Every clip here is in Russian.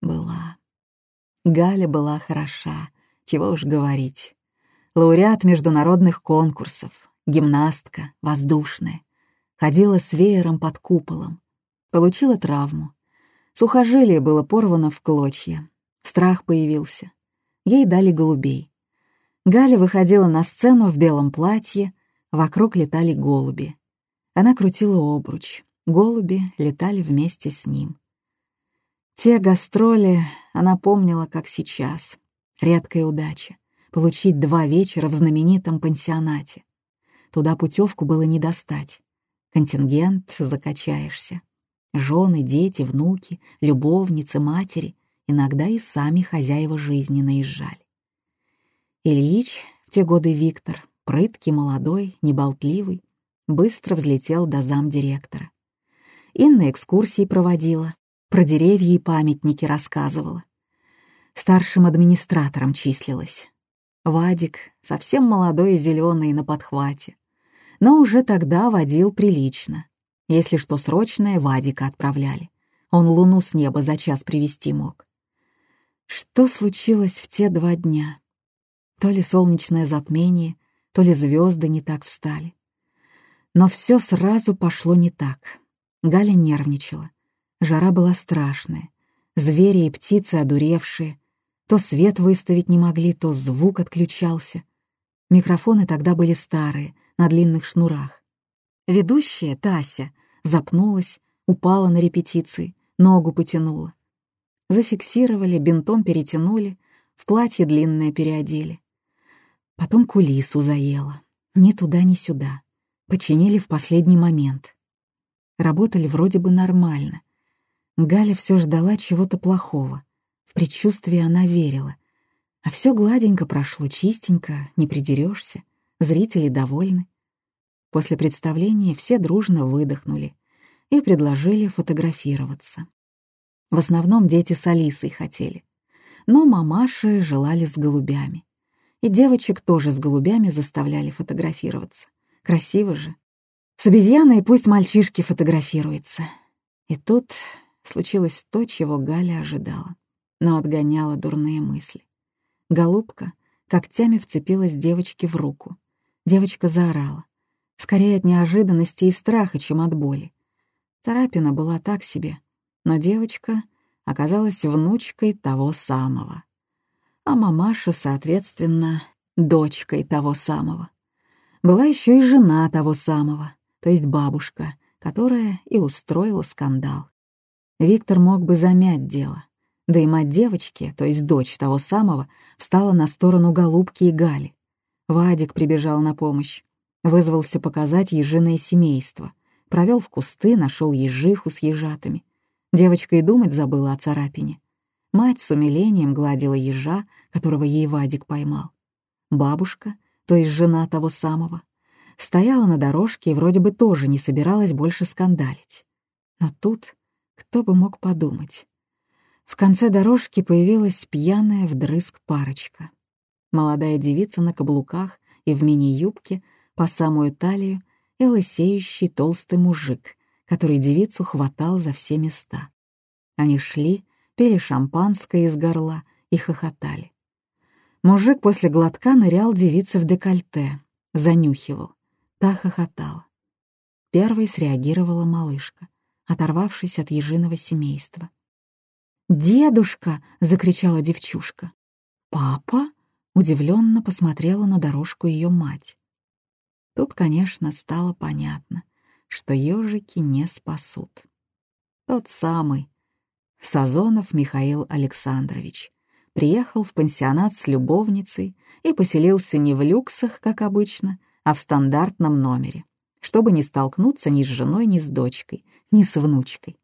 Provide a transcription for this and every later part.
Была. Галя была хороша, чего уж говорить. Лауреат международных конкурсов, гимнастка, воздушная. Ходила с веером под куполом. Получила травму. Сухожилие было порвано в клочья. Страх появился. Ей дали голубей. Галя выходила на сцену в белом платье, вокруг летали голуби. Она крутила обруч. Голуби летали вместе с ним. Те гастроли она помнила, как сейчас. Редкая удача — получить два вечера в знаменитом пансионате. Туда путевку было не достать. Контингент — закачаешься. Жены, дети, внуки, любовницы, матери, иногда и сами хозяева жизни наезжали. Ильич, в те годы Виктор, прыткий, молодой, неболтливый, быстро взлетел до замдиректора. Инна экскурсии проводила, про деревья и памятники рассказывала. Старшим администратором числилась. Вадик, совсем молодой и зеленый на подхвате, но уже тогда водил прилично. Если что срочное, Вадика отправляли. Он луну с неба за час привести мог. Что случилось в те два дня? То ли солнечное затмение, то ли звезды не так встали. Но все сразу пошло не так. Галя нервничала. Жара была страшная. Звери и птицы одуревшие. То свет выставить не могли, то звук отключался. Микрофоны тогда были старые, на длинных шнурах. Ведущая, Тася, запнулась, упала на репетиции, ногу потянула. Зафиксировали, бинтом перетянули, в платье длинное переодели. Потом кулису заела. Ни туда, ни сюда. Починили в последний момент. Работали вроде бы нормально. Галя все ждала чего-то плохого. В предчувствие она верила. А все гладенько прошло, чистенько, не придерешься. Зрители довольны. После представления все дружно выдохнули и предложили фотографироваться. В основном дети с Алисой хотели. Но мамаши желали с голубями. И девочек тоже с голубями заставляли фотографироваться. Красиво же. С обезьяной пусть мальчишки фотографируются. И тут случилось то, чего Галя ожидала, но отгоняла дурные мысли. Голубка когтями вцепилась девочке в руку. Девочка заорала. Скорее от неожиданности и страха, чем от боли. Царапина была так себе, но девочка оказалась внучкой того самого. А мамаша, соответственно, дочкой того самого. Была еще и жена того самого, то есть бабушка, которая и устроила скандал. Виктор мог бы замять дело. Да и мать девочки, то есть дочь того самого, встала на сторону Голубки и Гали. Вадик прибежал на помощь. Вызвался показать ежиное семейство. Провел в кусты, нашел ежиху с ежатами. Девочка и думать забыла о царапине. Мать с умилением гладила ежа, которого ей Вадик поймал. Бабушка, то есть жена того самого, стояла на дорожке и вроде бы тоже не собиралась больше скандалить. Но тут кто бы мог подумать? В конце дорожки появилась пьяная вдрызг парочка. Молодая девица на каблуках и в мини-юбке по самую талию и лысеющий толстый мужик, который девицу хватал за все места. Они шли, пили шампанское из горла и хохотали. Мужик после глотка нырял девице в декольте, занюхивал. Та хохотала. Первой среагировала малышка оторвавшись от ежиного семейства. «Дедушка!» — закричала девчушка. «Папа?» — удивленно посмотрела на дорожку ее мать. Тут, конечно, стало понятно, что ежики не спасут. Тот самый Сазонов Михаил Александрович приехал в пансионат с любовницей и поселился не в люксах, как обычно, а в стандартном номере чтобы не столкнуться ни с женой, ни с дочкой, ни с внучкой.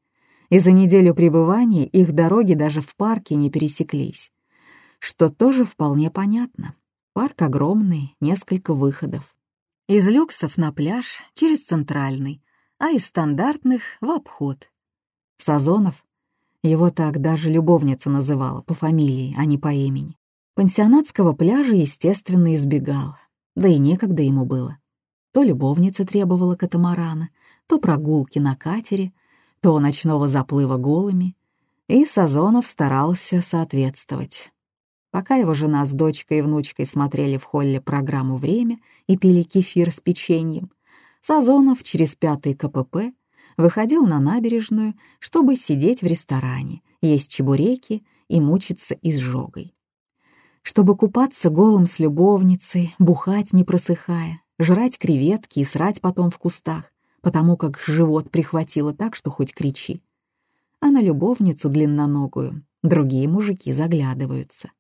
И за неделю пребывания их дороги даже в парке не пересеклись. Что тоже вполне понятно. Парк огромный, несколько выходов. Из люксов на пляж через центральный, а из стандартных — в обход. Сазонов, его так даже любовница называла, по фамилии, а не по имени. Пансионатского пляжа, естественно, избегал, да и некогда ему было. То любовница требовала катамарана, то прогулки на катере, то ночного заплыва голыми. И Сазонов старался соответствовать. Пока его жена с дочкой и внучкой смотрели в холле программу «Время» и пили кефир с печеньем, Сазонов через пятый КПП выходил на набережную, чтобы сидеть в ресторане, есть чебуреки и мучиться изжогой. Чтобы купаться голым с любовницей, бухать не просыхая, жрать креветки и срать потом в кустах, потому как живот прихватило так, что хоть кричи. А на любовницу длинноногую другие мужики заглядываются.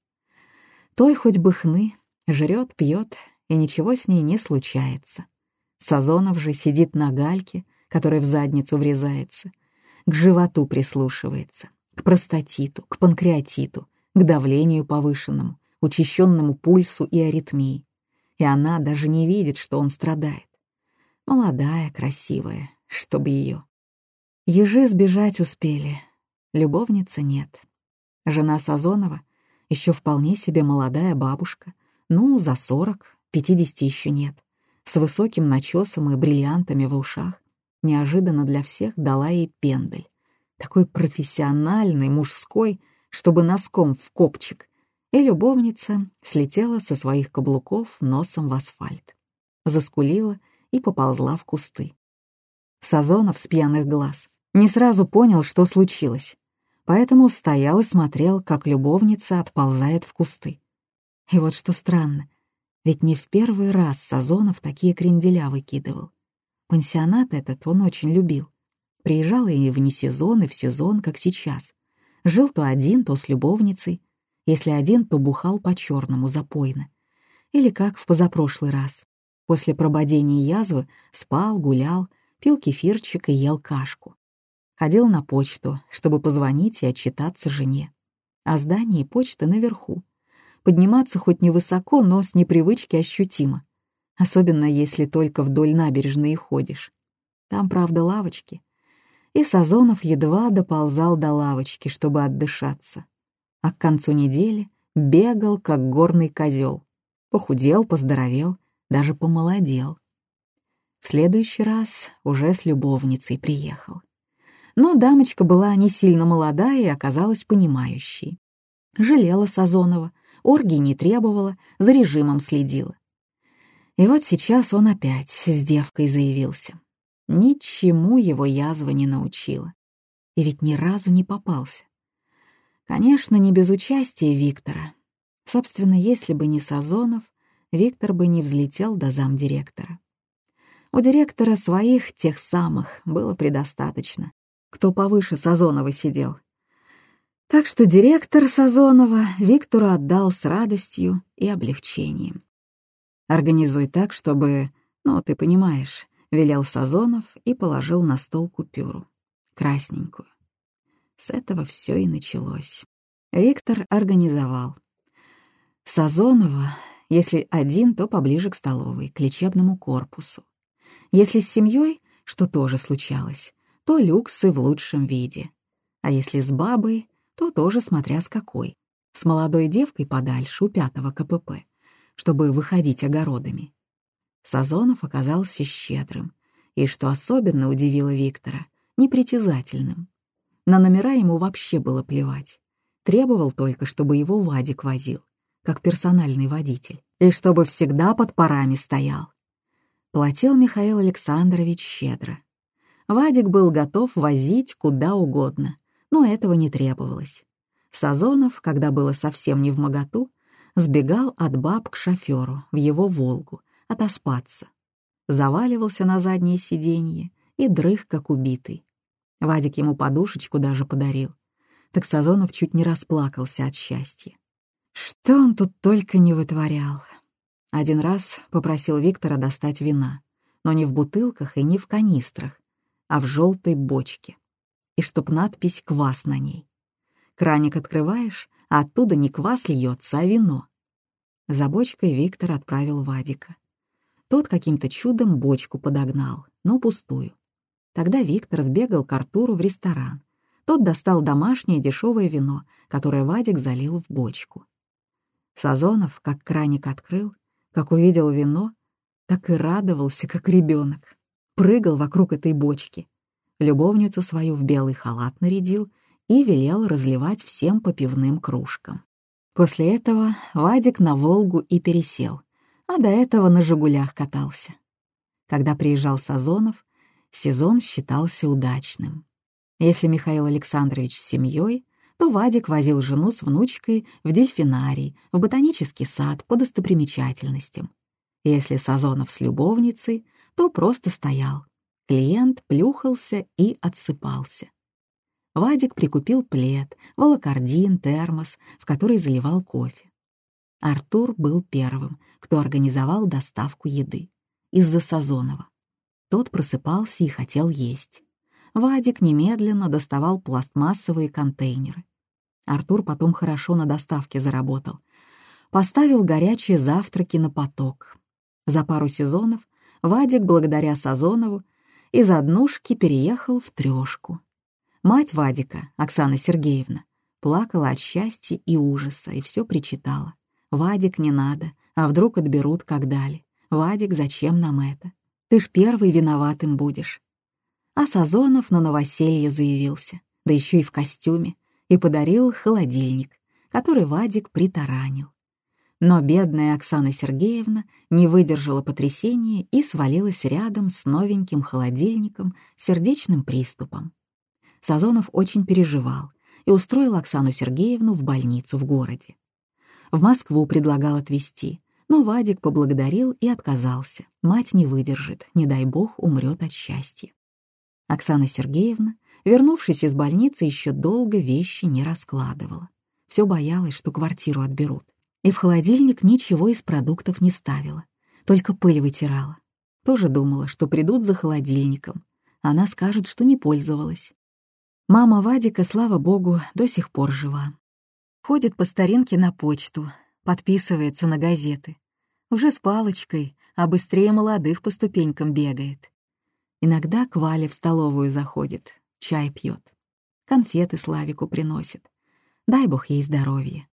Той хоть бы хны, жрет, пьет, и ничего с ней не случается. Сазонов же сидит на гальке, которая в задницу врезается, к животу прислушивается, к простатиту, к панкреатиту, к давлению повышенному, учащенному пульсу и аритмии. И она даже не видит, что он страдает. Молодая, красивая, чтобы ее. Ежи сбежать успели, любовницы нет. Жена Сазонова еще вполне себе молодая бабушка, ну, за сорок, пятидесяти еще нет, с высоким начесом и бриллиантами в ушах, неожиданно для всех дала ей пендель. Такой профессиональный, мужской, чтобы носком в копчик. И любовница слетела со своих каблуков носом в асфальт. Заскулила и поползла в кусты. Сазонов с пьяных глаз не сразу понял, что случилось, поэтому стоял и смотрел, как любовница отползает в кусты. И вот что странно, ведь не в первый раз Сазонов такие кренделя выкидывал. Пансионат этот он очень любил. Приезжал и в несезон, и в сезон, как сейчас. Жил то один, то с любовницей. Если один, то бухал по-черному, запойно. Или как в позапрошлый раз. После прободения язвы спал, гулял, пил кефирчик и ел кашку. Ходил на почту, чтобы позвонить и отчитаться жене. А здание и почта наверху. Подниматься хоть невысоко, но с непривычки ощутимо особенно если только вдоль набережной ходишь. Там, правда, лавочки. И Сазонов едва доползал до лавочки, чтобы отдышаться. А к концу недели бегал, как горный козел. Похудел, поздоровел, даже помолодел. В следующий раз уже с любовницей приехал. Но дамочка была не сильно молодая и оказалась понимающей. Жалела Сазонова, оргии не требовала, за режимом следила. И вот сейчас он опять с девкой заявился. Ничему его язва не научила. И ведь ни разу не попался. Конечно, не без участия Виктора. Собственно, если бы не Сазонов, Виктор бы не взлетел до замдиректора. У директора своих, тех самых, было предостаточно. Кто повыше Сазонова сидел. Так что директор Сазонова Виктору отдал с радостью и облегчением. Организуй так, чтобы... Ну, ты понимаешь, — велел Сазонов и положил на стол купюру. Красненькую. С этого все и началось. Виктор организовал. Сазонова, если один, то поближе к столовой, к лечебному корпусу. Если с семьей, что тоже случалось, то люксы в лучшем виде. А если с бабой, то тоже смотря с какой. С молодой девкой подальше у пятого КПП чтобы выходить огородами. Сазонов оказался щедрым, и, что особенно удивило Виктора, непритязательным. На номера ему вообще было плевать. Требовал только, чтобы его Вадик возил, как персональный водитель, и чтобы всегда под парами стоял. Платил Михаил Александрович щедро. Вадик был готов возить куда угодно, но этого не требовалось. Сазонов, когда было совсем не в моготу, сбегал от баб к шоферу в его «Волгу» отоспаться. Заваливался на заднее сиденье и дрых, как убитый. Вадик ему подушечку даже подарил. Так Сазонов чуть не расплакался от счастья. Что он тут только не вытворял. Один раз попросил Виктора достать вина, но не в бутылках и не в канистрах, а в желтой бочке. И чтоб надпись «Квас» на ней. Краник открываешь, а оттуда не квас льется, а вино. За бочкой Виктор отправил Вадика. Тот каким-то чудом бочку подогнал, но пустую. Тогда Виктор сбегал к Артуру в ресторан. Тот достал домашнее дешевое вино, которое Вадик залил в бочку. Сазонов, как краник открыл, как увидел вино, так и радовался, как ребенок. Прыгал вокруг этой бочки. Любовницу свою в белый халат нарядил и велел разливать всем по пивным кружкам. После этого Вадик на «Волгу» и пересел, а до этого на «Жигулях» катался. Когда приезжал Сазонов, сезон считался удачным. Если Михаил Александрович с семьей, то Вадик возил жену с внучкой в дельфинарий, в ботанический сад по достопримечательностям. Если Сазонов с любовницей, то просто стоял. Клиент плюхался и отсыпался. Вадик прикупил плед, волокордин, термос, в который заливал кофе. Артур был первым, кто организовал доставку еды. Из-за Сазонова. Тот просыпался и хотел есть. Вадик немедленно доставал пластмассовые контейнеры. Артур потом хорошо на доставке заработал. Поставил горячие завтраки на поток. За пару сезонов Вадик, благодаря Сазонову, из однушки переехал в трешку. Мать Вадика, Оксана Сергеевна, плакала от счастья и ужаса и все причитала. «Вадик, не надо, а вдруг отберут, как дали. Вадик, зачем нам это? Ты ж первый виноватым будешь». А Сазонов на новоселье заявился, да еще и в костюме, и подарил холодильник, который Вадик притаранил. Но бедная Оксана Сергеевна не выдержала потрясения и свалилась рядом с новеньким холодильником сердечным приступом. Сазонов очень переживал и устроил Оксану Сергеевну в больницу в городе. В Москву предлагал отвезти, но Вадик поблагодарил и отказался. Мать не выдержит, не дай бог, умрет от счастья. Оксана Сергеевна, вернувшись из больницы, еще долго вещи не раскладывала. Все боялась, что квартиру отберут. И в холодильник ничего из продуктов не ставила, только пыль вытирала. Тоже думала, что придут за холодильником. Она скажет, что не пользовалась. Мама Вадика, слава богу, до сих пор жива. Ходит по старинке на почту, подписывается на газеты. Уже с палочкой, а быстрее молодых по ступенькам бегает. Иногда к Вале в столовую заходит, чай пьет. Конфеты Славику приносит. Дай бог ей здоровья.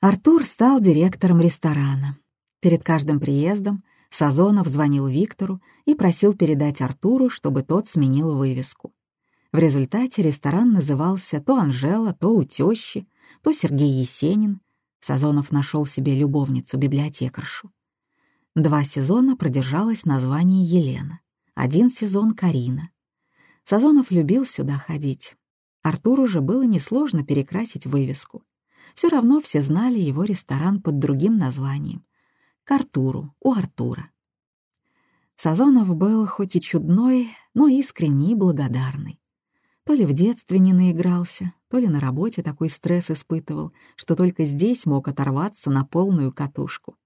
Артур стал директором ресторана. Перед каждым приездом Сазонов звонил Виктору и просил передать Артуру, чтобы тот сменил вывеску. В результате ресторан назывался то Анжела, то у то Сергей Есенин. Сазонов нашел себе любовницу-библиотекаршу. Два сезона продержалось название Елена, один сезон Карина. Сазонов любил сюда ходить. Артуру же было несложно перекрасить вывеску. Все равно все знали его ресторан под другим названием. К Артуру, у Артура. Сазонов был хоть и чудной, но искренний и благодарный. То ли в детстве не наигрался, то ли на работе такой стресс испытывал, что только здесь мог оторваться на полную катушку.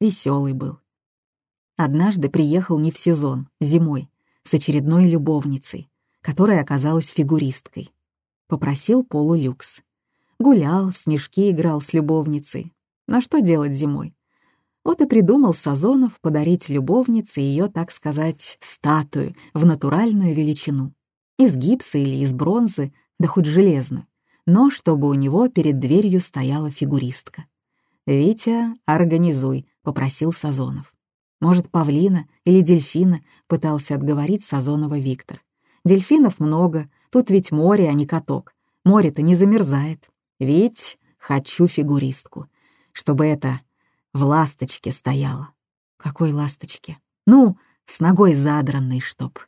Веселый был. Однажды приехал не в сезон, зимой, с очередной любовницей, которая оказалась фигуристкой. Попросил полулюкс. Гулял, в снежки играл с любовницей. На что делать зимой? Вот и придумал Сазонов подарить любовнице ее, так сказать, статую в натуральную величину. Из гипса или из бронзы, да хоть железную, но чтобы у него перед дверью стояла фигуристка. «Витя, организуй», — попросил Сазонов. «Может, павлина или дельфина?» — пытался отговорить Сазонова Виктор. «Дельфинов много, тут ведь море, а не каток. Море-то не замерзает. Ведь хочу фигуристку, чтобы это в ласточке стояла». «Какой ласточке?» «Ну, с ногой задранной, чтоб».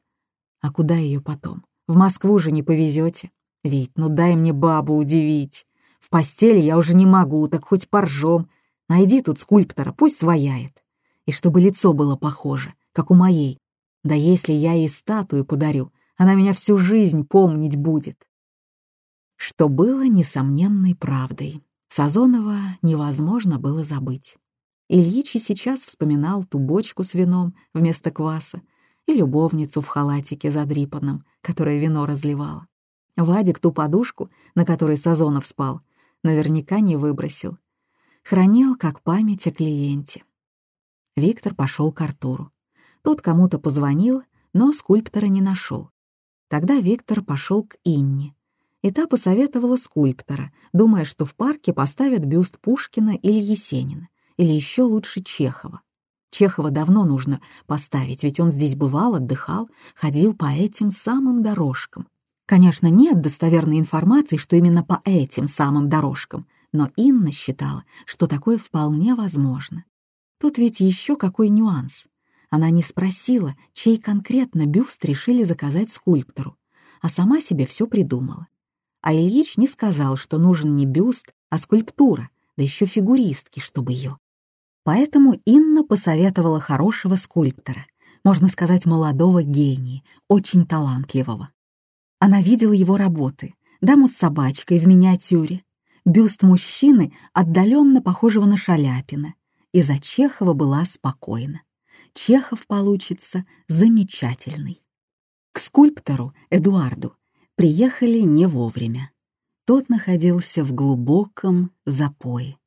«А куда ее потом?» В Москву же не повезете. Вить, ну дай мне бабу удивить. В постели я уже не могу, так хоть поржем. Найди тут скульптора, пусть свояет. И чтобы лицо было похоже, как у моей. Да если я ей статую подарю, она меня всю жизнь помнить будет. Что было несомненной правдой. Сазонова невозможно было забыть. Ильич и сейчас вспоминал ту бочку с вином вместо кваса, и любовницу в халатике задрипанном, которая вино разливала. Вадик ту подушку, на которой Сазонов спал, наверняка не выбросил. Хранил как память о клиенте. Виктор пошел к Артуру. Тот кому-то позвонил, но скульптора не нашел. Тогда Виктор пошел к Инне. И та посоветовала скульптора, думая, что в парке поставят бюст Пушкина или Есенина, или еще лучше Чехова. Чехова давно нужно поставить, ведь он здесь бывал, отдыхал, ходил по этим самым дорожкам. Конечно, нет достоверной информации, что именно по этим самым дорожкам, но Инна считала, что такое вполне возможно. Тут ведь еще какой нюанс. Она не спросила, чей конкретно бюст решили заказать скульптору, а сама себе все придумала. А Ильич не сказал, что нужен не бюст, а скульптура, да еще фигуристки, чтобы ее. Поэтому Инна посоветовала хорошего скульптора, можно сказать, молодого гения, очень талантливого. Она видела его работы, даму с собачкой в миниатюре, бюст мужчины, отдаленно похожего на Шаляпина, и за Чехова была спокойна. Чехов получится замечательный. К скульптору Эдуарду приехали не вовремя. Тот находился в глубоком запое.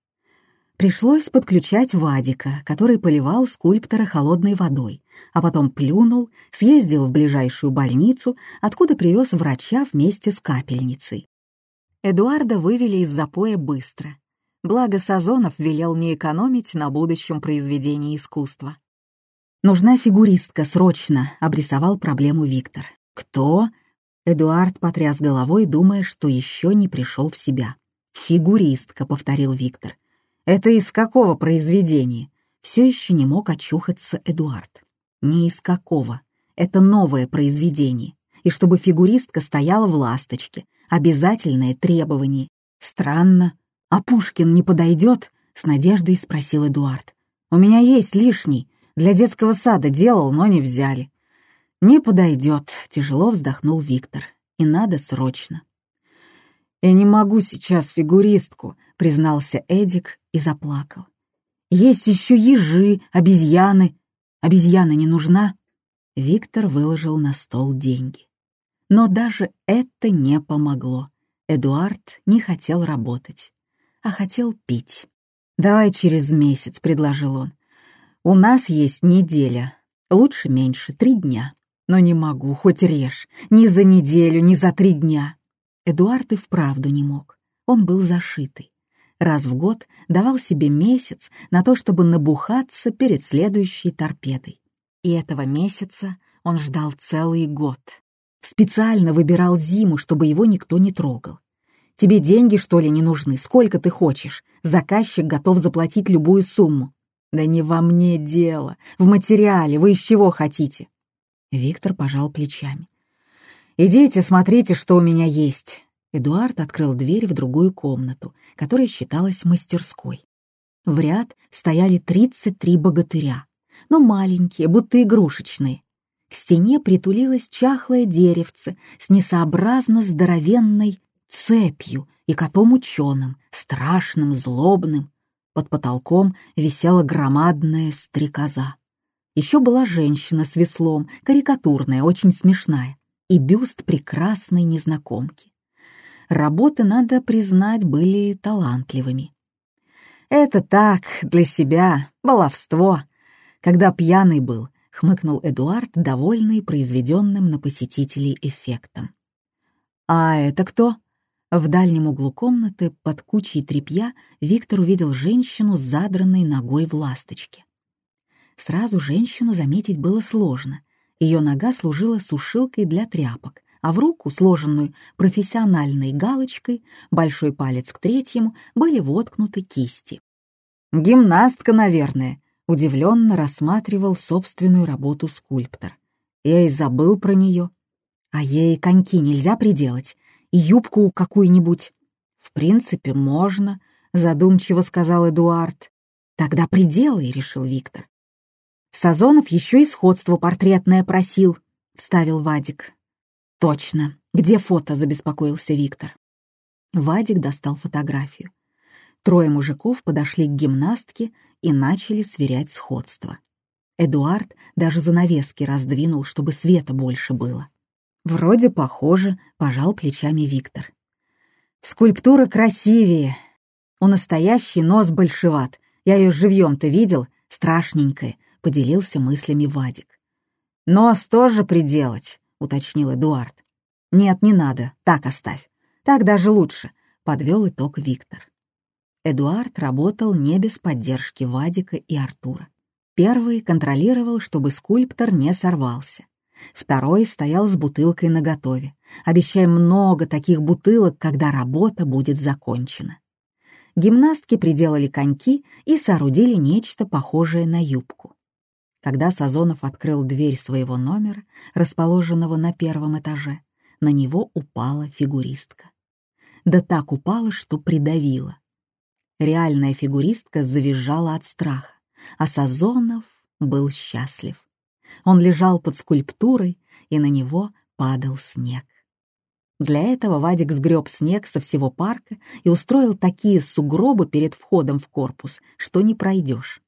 Пришлось подключать Вадика, который поливал скульптора холодной водой, а потом плюнул, съездил в ближайшую больницу, откуда привез врача вместе с капельницей. Эдуарда вывели из запоя быстро. Благо Сазонов велел не экономить на будущем произведении искусства. «Нужна фигуристка, срочно!» — обрисовал проблему Виктор. «Кто?» — Эдуард потряс головой, думая, что еще не пришел в себя. «Фигуристка», — повторил Виктор. «Это из какого произведения?» Все еще не мог очухаться Эдуард. «Не из какого. Это новое произведение. И чтобы фигуристка стояла в ласточке. Обязательное требование. Странно. А Пушкин не подойдет?» — с надеждой спросил Эдуард. «У меня есть лишний. Для детского сада делал, но не взяли. «Не подойдет», — тяжело вздохнул Виктор. «И надо срочно». «Я не могу сейчас фигуристку», — признался Эдик и заплакал. «Есть еще ежи, обезьяны. Обезьяна не нужна?» Виктор выложил на стол деньги. Но даже это не помогло. Эдуард не хотел работать, а хотел пить. «Давай через месяц», — предложил он. У нас есть неделя, лучше меньше, три дня. Но не могу, хоть режь, ни за неделю, ни за три дня. Эдуард и вправду не мог. Он был зашитый. Раз в год давал себе месяц на то, чтобы набухаться перед следующей торпедой. И этого месяца он ждал целый год. Специально выбирал зиму, чтобы его никто не трогал. Тебе деньги, что ли, не нужны? Сколько ты хочешь? Заказчик готов заплатить любую сумму. «Да не во мне дело. В материале. Вы из чего хотите?» Виктор пожал плечами. «Идите, смотрите, что у меня есть». Эдуард открыл дверь в другую комнату, которая считалась мастерской. В ряд стояли 33 богатыря, но маленькие, будто игрушечные. К стене притулилось чахлое деревце с несообразно здоровенной цепью и котом-ученым, страшным, злобным. Под потолком висела громадная стрекоза. Еще была женщина с веслом, карикатурная, очень смешная, и бюст прекрасной незнакомки. Работы, надо признать, были талантливыми. «Это так, для себя, баловство. Когда пьяный был», — хмыкнул Эдуард, довольный произведенным на посетителей эффектом. «А это кто?» В дальнем углу комнаты, под кучей тряпья, Виктор увидел женщину с задранной ногой в ласточке. Сразу женщину заметить было сложно. Ее нога служила сушилкой для тряпок, а в руку, сложенную профессиональной галочкой, большой палец к третьему, были воткнуты кисти. «Гимнастка, наверное», — удивленно рассматривал собственную работу скульптор. Я и забыл про нее. А ей коньки нельзя приделать, и юбку какую-нибудь. В принципе, можно, задумчиво сказал Эдуард. Тогда пределы, решил Виктор. Сазонов еще и сходство портретное просил, вставил Вадик. Точно. Где фото, забеспокоился Виктор. Вадик достал фотографию. Трое мужиков подошли к гимнастке и начали сверять сходство. Эдуард даже занавески раздвинул, чтобы света больше было. «Вроде похоже», — пожал плечами Виктор. «Скульптура красивее. У настоящий нос большеват. Я ее живьем-то видел, страшненькая», — поделился мыслями Вадик. «Нос тоже приделать», — уточнил Эдуард. «Нет, не надо, так оставь. Так даже лучше», — подвел итог Виктор. Эдуард работал не без поддержки Вадика и Артура. Первый контролировал, чтобы скульптор не сорвался. Второй стоял с бутылкой наготове, обещая много таких бутылок, когда работа будет закончена. Гимнастки приделали коньки и соорудили нечто похожее на юбку. Когда Сазонов открыл дверь своего номера, расположенного на первом этаже, на него упала фигуристка. Да так упала, что придавила. Реальная фигуристка завизжала от страха, а Сазонов был счастлив. Он лежал под скульптурой, и на него падал снег. Для этого Вадик сгреб снег со всего парка и устроил такие сугробы перед входом в корпус, что не пройдешь.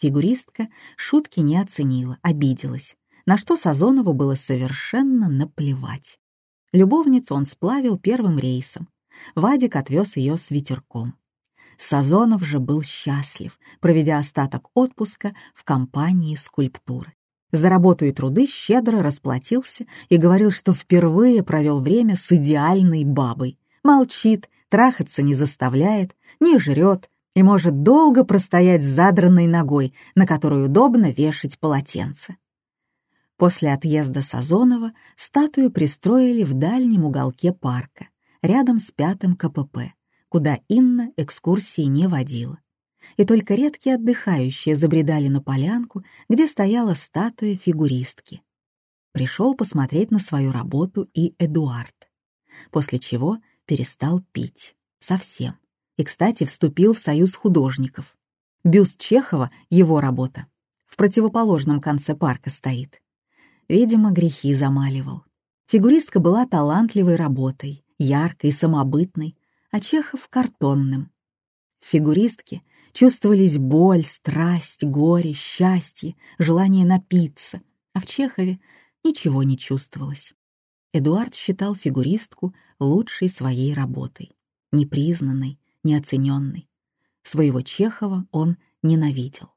Фигуристка шутки не оценила, обиделась, на что Сазонову было совершенно наплевать. Любовницу он сплавил первым рейсом. Вадик отвез ее с ветерком. Сазонов же был счастлив, проведя остаток отпуска в компании скульптуры. За работу и труды щедро расплатился и говорил, что впервые провел время с идеальной бабой. Молчит, трахаться не заставляет, не жрет и может долго простоять с задранной ногой, на которую удобно вешать полотенце. После отъезда Сазонова статую пристроили в дальнем уголке парка, рядом с пятым КПП, куда Инна экскурсии не водила и только редкие отдыхающие забредали на полянку, где стояла статуя фигуристки. Пришел посмотреть на свою работу и Эдуард, после чего перестал пить. Совсем. И, кстати, вступил в союз художников. Бюст Чехова — его работа. В противоположном конце парка стоит. Видимо, грехи замаливал. Фигуристка была талантливой работой, яркой, самобытной, а Чехов — картонным. Фигуристки чувствовались боль, страсть, горе, счастье, желание напиться, а в Чехове ничего не чувствовалось. Эдуард считал фигуристку лучшей своей работой, непризнанной, неоцененной. Своего Чехова он ненавидел.